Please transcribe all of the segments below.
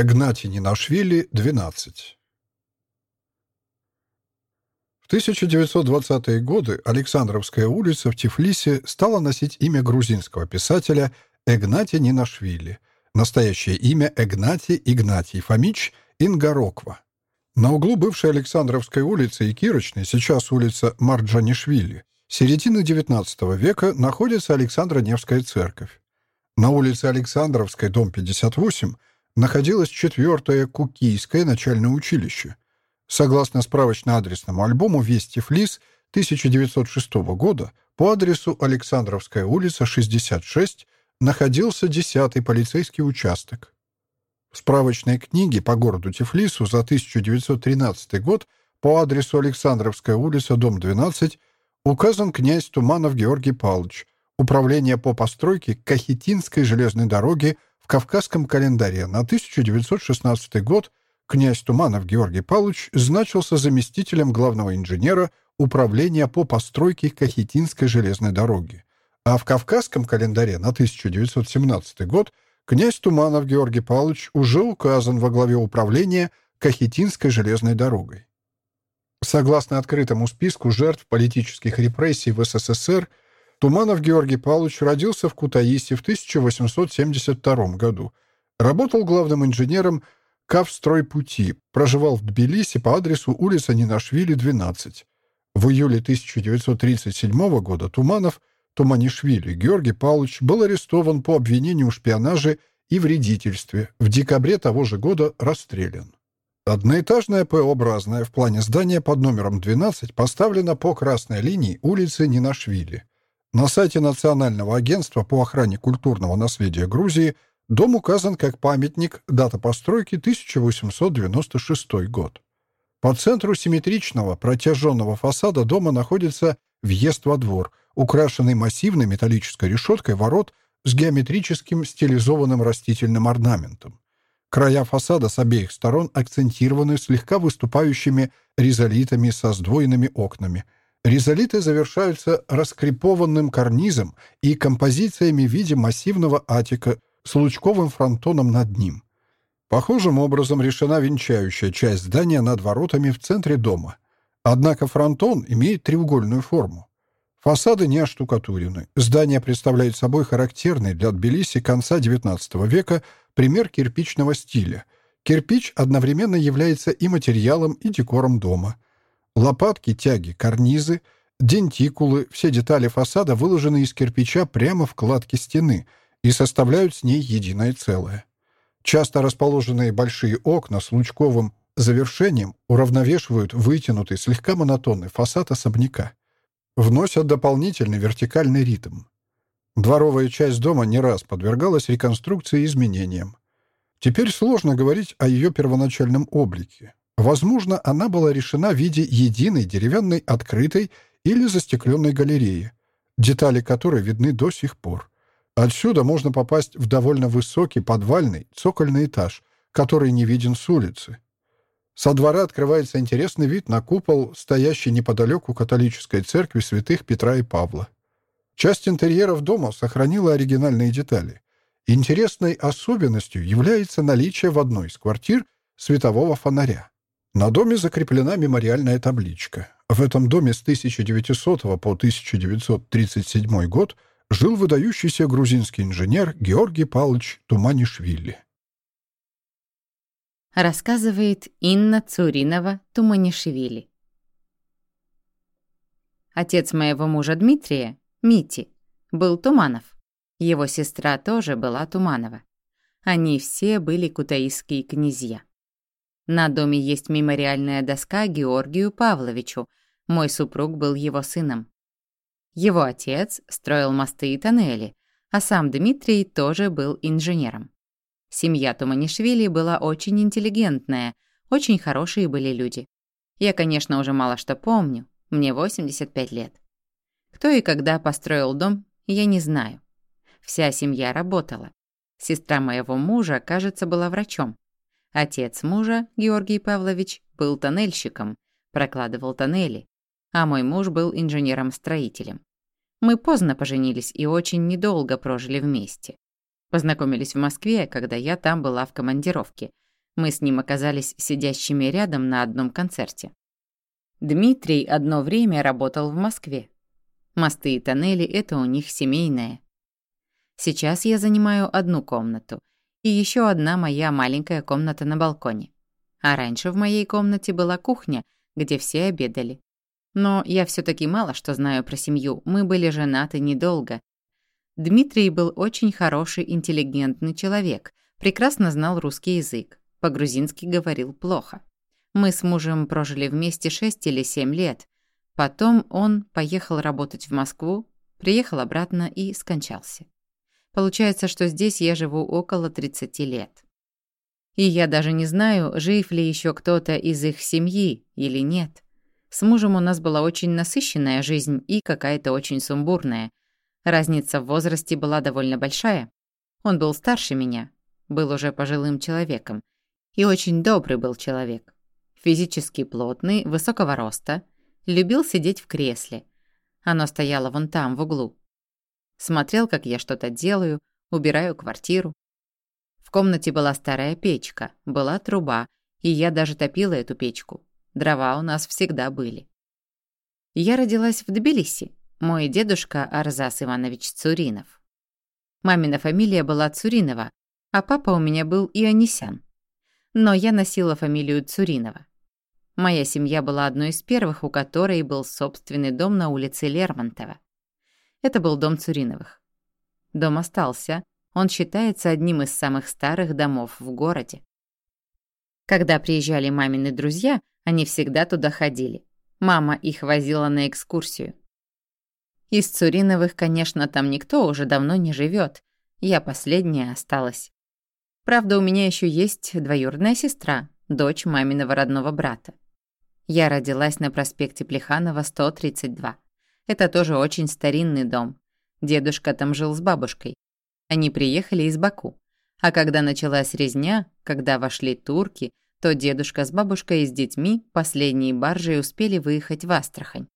Игнатий Нинашвили, 12. В 1920-е годы Александровская улица в Тифлисе стала носить имя грузинского писателя Игнатия Нинашвили, настоящее имя Игнатий Игнатий Фомич Ингароква. На углу бывшей Александровской улицы и Кирочной, сейчас улица Марджанишвили, середины XIX века находится Александро-Невская церковь. На улице Александровской, дом 58, находилось четвертое Кукийское начальное училище. Согласно справочно-адресному альбому «Вести Флис» 1906 года, по адресу Александровская улица, 66, находился 10-й полицейский участок. В справочной книге по городу Тифлису за 1913 год по адресу Александровская улица, дом 12, указан князь Туманов Георгий Павлович, управление по постройке Кахетинской железной дороги Кавказском календаре на 1916 год князь Туманов Георгий Павлович значился заместителем главного инженера управления по постройке Кахетинской железной дороги, а в Кавказском календаре на 1917 год князь Туманов Георгий Павлович уже указан во главе управления Кахетинской железной дорогой. Согласно открытому списку жертв политических репрессий в СССР, Туманов Георгий Павлович родился в Кутаиси в 1872 году, работал главным инженером Кавстройпути, проживал в Тбилиси по адресу улица Нинашвили, 12. В июле 1937 года Туманов Туманишвили Георгий Павлович был арестован по обвинению в шпионаже и вредительстве, в декабре того же года расстрелян. Одноэтажное П-образное в плане здания под номером 12 поставлено по красной линии улицы Нинашвили. На сайте Национального агентства по охране культурного наследия Грузии дом указан как памятник, дата постройки 1896 год. По центру симметричного протяженного фасада дома находится въезд во двор, украшенный массивной металлической решеткой ворот с геометрическим стилизованным растительным орнаментом. Края фасада с обеих сторон акцентированы слегка выступающими ризолитами со сдвоенными окнами – Ризолиты завершаются раскрепованным карнизом и композициями в виде массивного атика с лучковым фронтоном над ним. Похожим образом решена венчающая часть здания над воротами в центре дома. Однако фронтон имеет треугольную форму. Фасады не оштукатурены. Здание представляет собой характерный для Тбилиси конца XIX века пример кирпичного стиля. Кирпич одновременно является и материалом, и декором дома – Лопатки, тяги, карнизы, дентикулы, все детали фасада выложены из кирпича прямо в кладке стены и составляют с ней единое целое. Часто расположенные большие окна с лучковым завершением уравновешивают вытянутый, слегка монотонный фасад особняка. Вносят дополнительный вертикальный ритм. Дворовая часть дома не раз подвергалась реконструкции и изменениям. Теперь сложно говорить о ее первоначальном облике. Возможно, она была решена в виде единой деревянной открытой или застекленной галереи, детали которой видны до сих пор. Отсюда можно попасть в довольно высокий подвальный цокольный этаж, который не виден с улицы. Со двора открывается интересный вид на купол, стоящий неподалеку католической церкви святых Петра и Павла. Часть интерьеров дома сохранила оригинальные детали. Интересной особенностью является наличие в одной из квартир светового фонаря. На доме закреплена мемориальная табличка. В этом доме с 1900 по 1937 год жил выдающийся грузинский инженер Георгий Павлович Туманишвили. Рассказывает Инна Цуринова Туманишвили. Отец моего мужа Дмитрия, Мити, был Туманов. Его сестра тоже была Туманова. Они все были кутаисские князья. На доме есть мемориальная доска Георгию Павловичу. Мой супруг был его сыном. Его отец строил мосты и тоннели, а сам Дмитрий тоже был инженером. Семья Туманишвили была очень интеллигентная, очень хорошие были люди. Я, конечно, уже мало что помню, мне 85 лет. Кто и когда построил дом, я не знаю. Вся семья работала. Сестра моего мужа, кажется, была врачом. Отец мужа, Георгий Павлович, был тоннельщиком, прокладывал тоннели, а мой муж был инженером-строителем. Мы поздно поженились и очень недолго прожили вместе. Познакомились в Москве, когда я там была в командировке. Мы с ним оказались сидящими рядом на одном концерте. Дмитрий одно время работал в Москве. Мосты и тоннели — это у них семейное. Сейчас я занимаю одну комнату, и еще одна моя маленькая комната на балконе. А раньше в моей комнате была кухня, где все обедали. Но я все таки мало что знаю про семью, мы были женаты недолго. Дмитрий был очень хороший, интеллигентный человек, прекрасно знал русский язык, по-грузински говорил плохо. Мы с мужем прожили вместе 6 или 7 лет. Потом он поехал работать в Москву, приехал обратно и скончался. Получается, что здесь я живу около 30 лет. И я даже не знаю, жив ли еще кто-то из их семьи или нет. С мужем у нас была очень насыщенная жизнь и какая-то очень сумбурная. Разница в возрасте была довольно большая. Он был старше меня, был уже пожилым человеком. И очень добрый был человек. Физически плотный, высокого роста, любил сидеть в кресле. Оно стояло вон там, в углу. Смотрел, как я что-то делаю, убираю квартиру. В комнате была старая печка, была труба, и я даже топила эту печку. Дрова у нас всегда были. Я родилась в Тбилиси. Мой дедушка Арзас Иванович Цуринов. Мамина фамилия была Цуринова, а папа у меня был Ионисян. Но я носила фамилию Цуринова. Моя семья была одной из первых, у которой был собственный дом на улице Лермонтова. Это был дом Цуриновых. Дом остался, он считается одним из самых старых домов в городе. Когда приезжали мамины друзья, они всегда туда ходили. Мама их возила на экскурсию. Из Цуриновых, конечно, там никто уже давно не живет. Я последняя осталась. Правда, у меня еще есть двоюродная сестра, дочь маминого родного брата. Я родилась на проспекте Плеханова, 132. Это тоже очень старинный дом. Дедушка там жил с бабушкой. Они приехали из Баку. А когда началась резня, когда вошли турки, то дедушка с бабушкой и с детьми последней баржей успели выехать в Астрахань.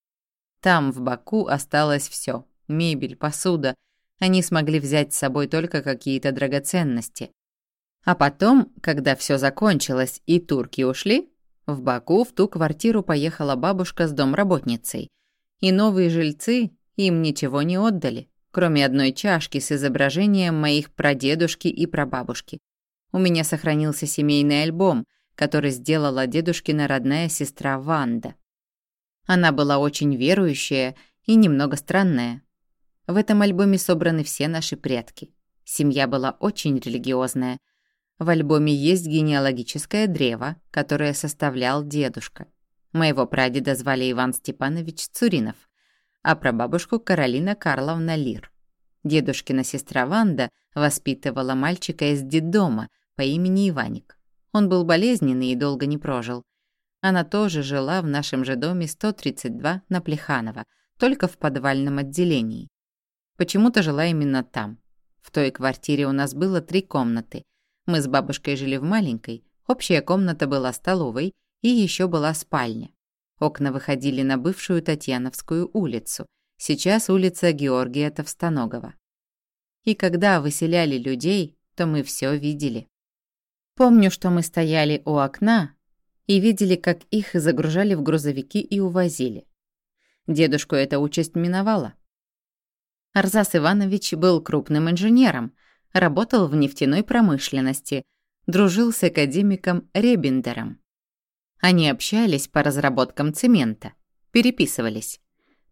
Там, в Баку, осталось все: мебель, посуда. Они смогли взять с собой только какие-то драгоценности. А потом, когда все закончилось и турки ушли, в Баку в ту квартиру поехала бабушка с домработницей. И новые жильцы им ничего не отдали кроме одной чашки с изображением моих прадедушки и прабабушки. У меня сохранился семейный альбом, который сделала дедушкина родная сестра Ванда. Она была очень верующая и немного странная. В этом альбоме собраны все наши предки. Семья была очень религиозная. В альбоме есть генеалогическое древо, которое составлял дедушка. Моего прадеда звали Иван Степанович Цуринов – а прабабушку Каролина Карловна Лир. Дедушкина сестра Ванда воспитывала мальчика из детдома по имени Иваник. Он был болезненный и долго не прожил. Она тоже жила в нашем же доме 132 на Плеханово, только в подвальном отделении. Почему-то жила именно там. В той квартире у нас было три комнаты. Мы с бабушкой жили в маленькой, общая комната была столовой и еще была спальня. Окна выходили на бывшую Татьяновскую улицу, сейчас улица Георгия Товстоногова. И когда выселяли людей, то мы все видели. Помню, что мы стояли у окна и видели, как их загружали в грузовики и увозили. Дедушку эта участь миновала. Арзас Иванович был крупным инженером, работал в нефтяной промышленности, дружил с академиком Ребендером. Они общались по разработкам цемента, переписывались.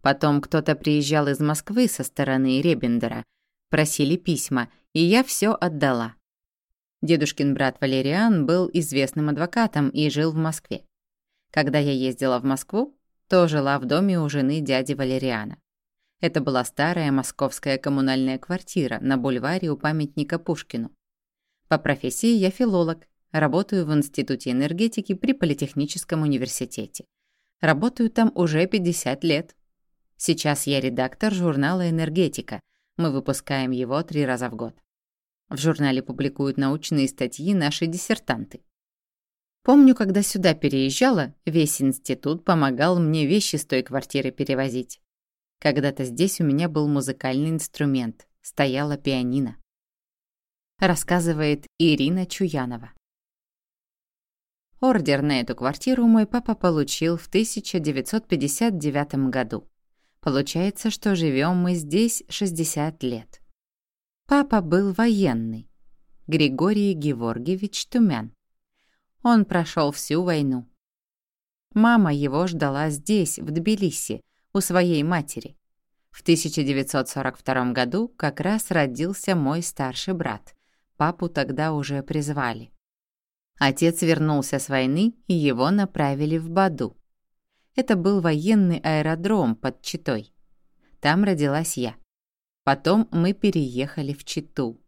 Потом кто-то приезжал из Москвы со стороны Ребендера, просили письма, и я все отдала. Дедушкин брат Валериан был известным адвокатом и жил в Москве. Когда я ездила в Москву, то жила в доме у жены дяди Валериана. Это была старая московская коммунальная квартира на бульваре у памятника Пушкину. По профессии я филолог Работаю в Институте энергетики при Политехническом университете. Работаю там уже 50 лет. Сейчас я редактор журнала «Энергетика». Мы выпускаем его три раза в год. В журнале публикуют научные статьи наши диссертанты. Помню, когда сюда переезжала, весь институт помогал мне вещи с той квартиры перевозить. Когда-то здесь у меня был музыкальный инструмент, стояла пианино. Рассказывает Ирина Чуянова. Ордер на эту квартиру мой папа получил в 1959 году. Получается, что живем мы здесь 60 лет. Папа был военный. Григорий Геворгиевич Тумян. Он прошел всю войну. Мама его ждала здесь, в Тбилиси, у своей матери. В 1942 году как раз родился мой старший брат. Папу тогда уже призвали. Отец вернулся с войны, и его направили в Баду. Это был военный аэродром под Читой. Там родилась я. Потом мы переехали в Читу.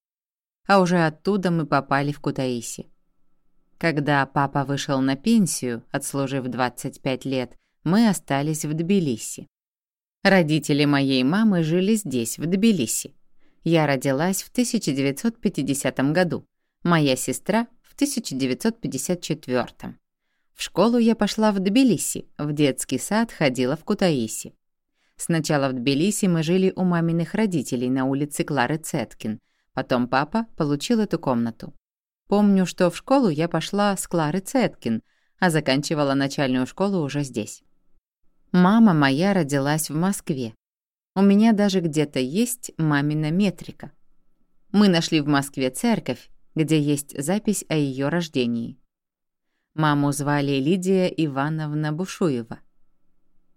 А уже оттуда мы попали в Кутаиси. Когда папа вышел на пенсию, отслужив 25 лет, мы остались в Тбилиси. Родители моей мамы жили здесь, в Тбилиси. Я родилась в 1950 году, моя сестра — в 1954. В школу я пошла в Тбилиси, в детский сад ходила в Кутаиси. Сначала в Тбилиси мы жили у маминых родителей на улице Клары Цеткин, потом папа получил эту комнату. Помню, что в школу я пошла с Клары Цеткин, а заканчивала начальную школу уже здесь. Мама моя родилась в Москве. У меня даже где-то есть мамина метрика. Мы нашли в Москве церковь, где есть запись о ее рождении. Маму звали Лидия Ивановна Бушуева.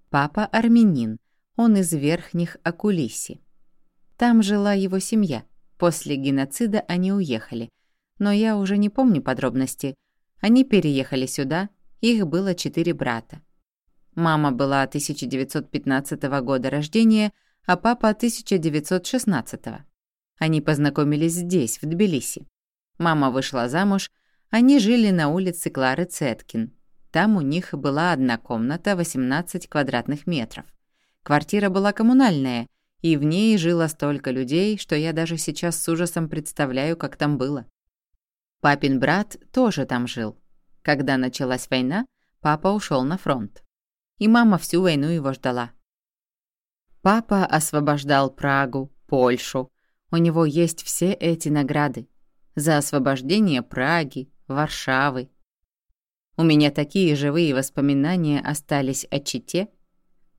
Папа армянин, он из верхних Акулиси. Там жила его семья. После геноцида они уехали. Но я уже не помню подробности. Они переехали сюда, их было четыре брата. Мама была 1915 года рождения, а папа 1916. Они познакомились здесь, в Тбилиси. Мама вышла замуж, они жили на улице Клары Цеткин. Там у них была одна комната, 18 квадратных метров. Квартира была коммунальная, и в ней жило столько людей, что я даже сейчас с ужасом представляю, как там было. Папин брат тоже там жил. Когда началась война, папа ушел на фронт и мама всю войну его ждала. Папа освобождал Прагу, Польшу. У него есть все эти награды. За освобождение Праги, Варшавы. У меня такие живые воспоминания остались о Чите,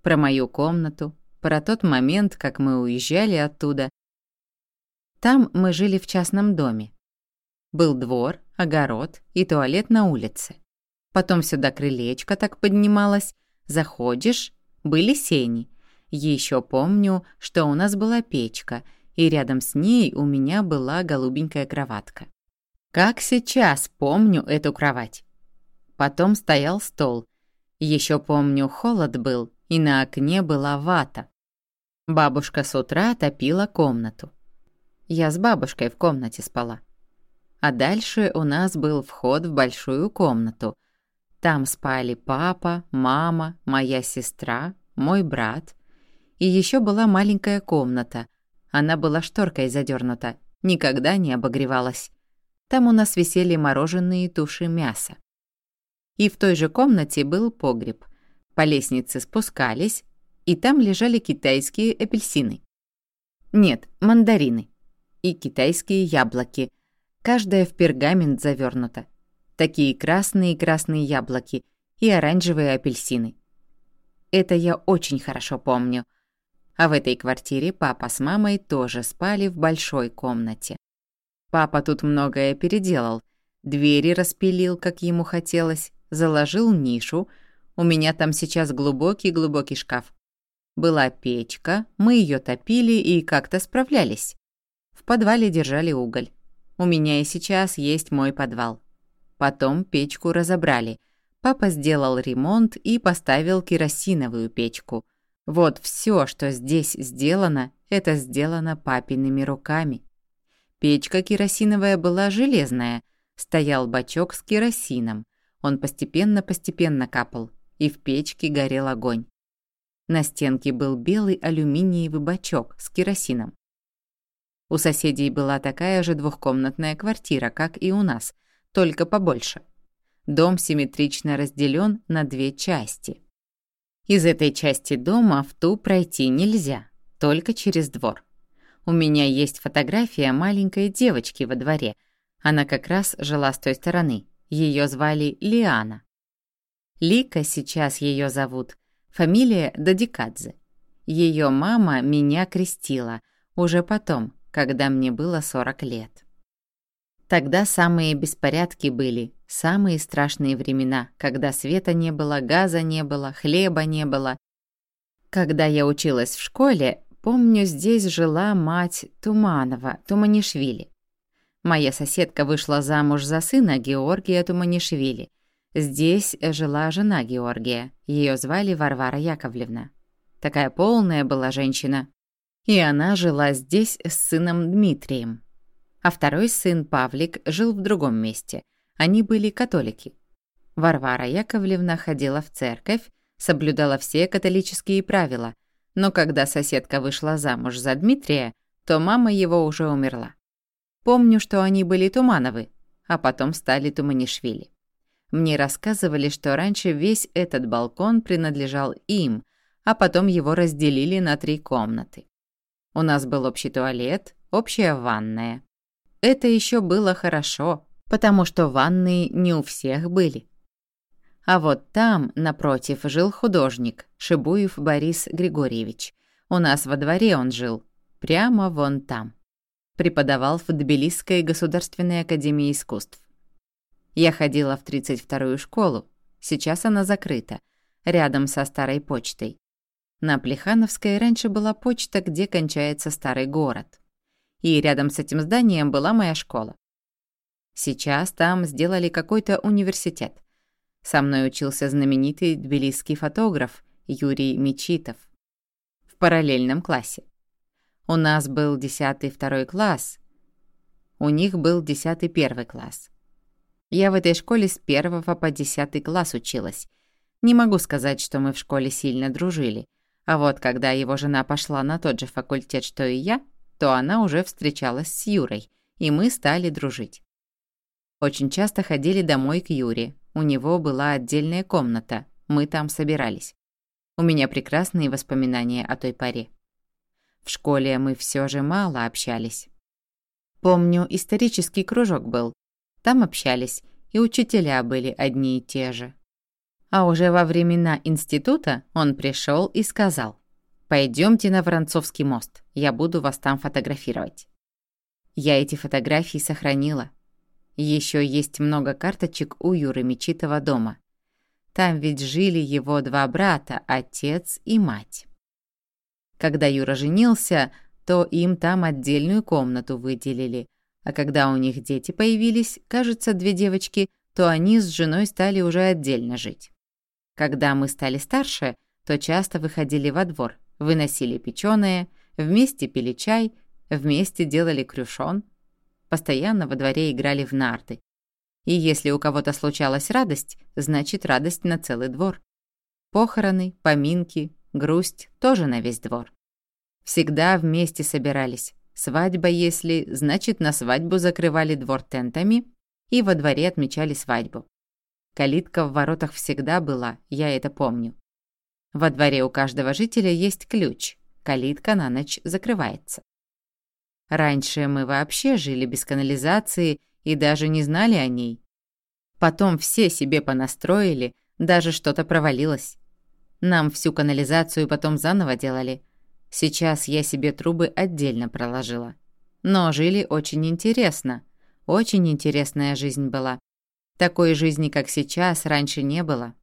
про мою комнату, про тот момент, как мы уезжали оттуда. Там мы жили в частном доме. Был двор, огород и туалет на улице. Потом сюда крылечко так поднималось, Заходишь, были сени. Еще помню, что у нас была печка, и рядом с ней у меня была голубенькая кроватка. Как сейчас помню эту кровать. Потом стоял стол. Еще помню, холод был, и на окне была вата. Бабушка с утра топила комнату. Я с бабушкой в комнате спала. А дальше у нас был вход в большую комнату, там спали папа, мама, моя сестра, мой брат. И еще была маленькая комната. Она была шторкой задернута, никогда не обогревалась. Там у нас висели мороженые туши мяса. И в той же комнате был погреб. По лестнице спускались, и там лежали китайские апельсины. Нет, мандарины. И китайские яблоки. Каждая в пергамент завернута такие красные-красные яблоки и оранжевые апельсины. Это я очень хорошо помню. А в этой квартире папа с мамой тоже спали в большой комнате. Папа тут многое переделал. Двери распилил, как ему хотелось, заложил нишу. У меня там сейчас глубокий-глубокий шкаф. Была печка, мы ее топили и как-то справлялись. В подвале держали уголь. У меня и сейчас есть мой подвал. Потом печку разобрали. Папа сделал ремонт и поставил керосиновую печку. Вот все, что здесь сделано, это сделано папиными руками. Печка керосиновая была железная. Стоял бачок с керосином. Он постепенно-постепенно капал, и в печке горел огонь. На стенке был белый алюминиевый бачок с керосином. У соседей была такая же двухкомнатная квартира, как и у нас – только побольше. Дом симметрично разделен на две части. Из этой части дома в ту пройти нельзя, только через двор. У меня есть фотография маленькой девочки во дворе. Она как раз жила с той стороны. Ее звали Лиана. Лика сейчас ее зовут, фамилия Дадикадзе. Ее мама меня крестила, уже потом, когда мне было 40 лет. Тогда самые беспорядки были, самые страшные времена, когда света не было, газа не было, хлеба не было. Когда я училась в школе, помню, здесь жила мать Туманова, Туманишвили. Моя соседка вышла замуж за сына Георгия Туманишвили. Здесь жила жена Георгия, ее звали Варвара Яковлевна. Такая полная была женщина, и она жила здесь с сыном Дмитрием. А второй сын Павлик жил в другом месте. Они были католики. Варвара Яковлевна ходила в церковь, соблюдала все католические правила, но когда соседка вышла замуж за Дмитрия, то мама его уже умерла. Помню, что они были Тумановы, а потом стали Туманишвили. Мне рассказывали, что раньше весь этот балкон принадлежал им, а потом его разделили на три комнаты. У нас был общий туалет, общая ванная. Это еще было хорошо, потому что ванные не у всех были. А вот там, напротив, жил художник, Шибуев Борис Григорьевич. У нас во дворе он жил, прямо вон там. Преподавал в Тбилисской государственной академии искусств. Я ходила в 32-ю школу, сейчас она закрыта, рядом со старой почтой. На Плехановской раньше была почта, где кончается старый город. И рядом с этим зданием была моя школа. Сейчас там сделали какой-то университет. Со мной учился знаменитый тбилисский фотограф Юрий Мечитов. В параллельном классе. У нас был 10 второй класс, у них был 10 первый класс. Я в этой школе с первого по 10 класс училась. Не могу сказать, что мы в школе сильно дружили. А вот когда его жена пошла на тот же факультет, что и я, то она уже встречалась с Юрой, и мы стали дружить. Очень часто ходили домой к Юре. У него была отдельная комната, мы там собирались. У меня прекрасные воспоминания о той паре. В школе мы все же мало общались. Помню, исторический кружок был. Там общались, и учителя были одни и те же. А уже во времена института он пришел и сказал, «Пойдемте на Воронцовский мост, я буду вас там фотографировать». Я эти фотографии сохранила. Еще есть много карточек у Юры Мечитова дома. Там ведь жили его два брата, отец и мать. Когда Юра женился, то им там отдельную комнату выделили, а когда у них дети появились, кажется, две девочки, то они с женой стали уже отдельно жить. Когда мы стали старше, то часто выходили во двор, выносили печёное, вместе пили чай, вместе делали крюшон. Постоянно во дворе играли в нарды. И если у кого-то случалась радость, значит радость на целый двор. Похороны, поминки, грусть тоже на весь двор. Всегда вместе собирались. Свадьба, если, значит, на свадьбу закрывали двор тентами и во дворе отмечали свадьбу. Калитка в воротах всегда была, я это помню. Во дворе у каждого жителя есть ключ. Калитка на ночь закрывается. Раньше мы вообще жили без канализации и даже не знали о ней. Потом все себе понастроили, даже что-то провалилось. Нам всю канализацию потом заново делали. Сейчас я себе трубы отдельно проложила. Но жили очень интересно. Очень интересная жизнь была. Такой жизни, как сейчас, раньше не было.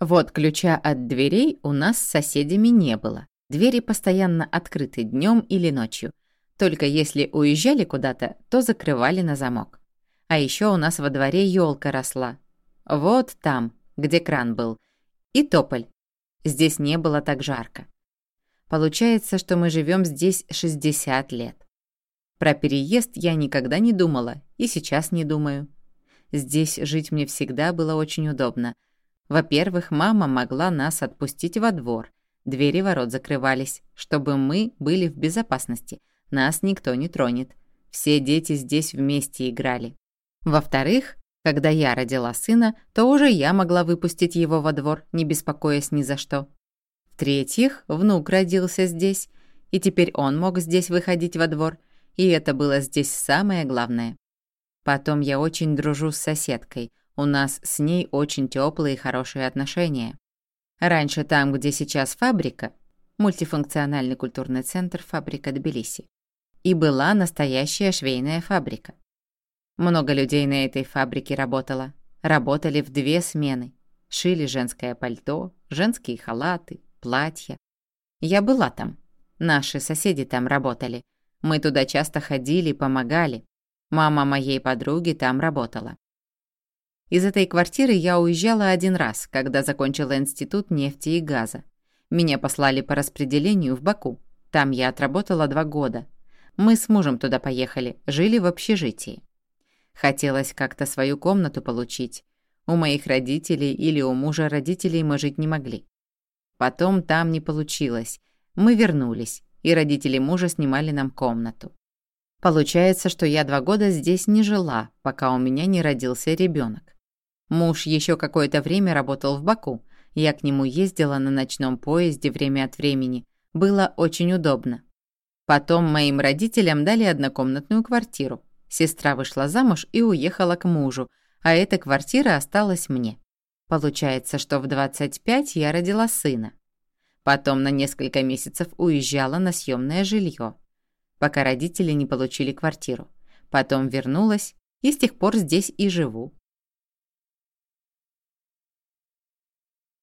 Вот ключа от дверей у нас с соседями не было. Двери постоянно открыты днем или ночью. Только если уезжали куда-то, то закрывали на замок. А еще у нас во дворе елка росла. Вот там, где кран был. И тополь. Здесь не было так жарко. Получается, что мы живем здесь 60 лет. Про переезд я никогда не думала и сейчас не думаю. Здесь жить мне всегда было очень удобно. Во-первых, мама могла нас отпустить во двор. Двери ворот закрывались, чтобы мы были в безопасности. Нас никто не тронет. Все дети здесь вместе играли. Во-вторых, когда я родила сына, то уже я могла выпустить его во двор, не беспокоясь ни за что. В-третьих, внук родился здесь, и теперь он мог здесь выходить во двор, и это было здесь самое главное. Потом я очень дружу с соседкой. У нас с ней очень теплые и хорошие отношения. Раньше там, где сейчас фабрика, мультифункциональный культурный центр фабрика Тбилиси, и была настоящая швейная фабрика. Много людей на этой фабрике работало. Работали в две смены. Шили женское пальто, женские халаты, платья. Я была там. Наши соседи там работали. Мы туда часто ходили, помогали. Мама моей подруги там работала. Из этой квартиры я уезжала один раз, когда закончила институт нефти и газа. Меня послали по распределению в Баку. Там я отработала два года. Мы с мужем туда поехали, жили в общежитии. Хотелось как-то свою комнату получить. У моих родителей или у мужа родителей мы жить не могли. Потом там не получилось. Мы вернулись, и родители мужа снимали нам комнату. Получается, что я два года здесь не жила, пока у меня не родился ребенок. Муж еще какое-то время работал в Баку. Я к нему ездила на ночном поезде время от времени. Было очень удобно. Потом моим родителям дали однокомнатную квартиру. Сестра вышла замуж и уехала к мужу, а эта квартира осталась мне. Получается, что в 25 я родила сына. Потом на несколько месяцев уезжала на съемное жилье, пока родители не получили квартиру. Потом вернулась и с тех пор здесь и живу.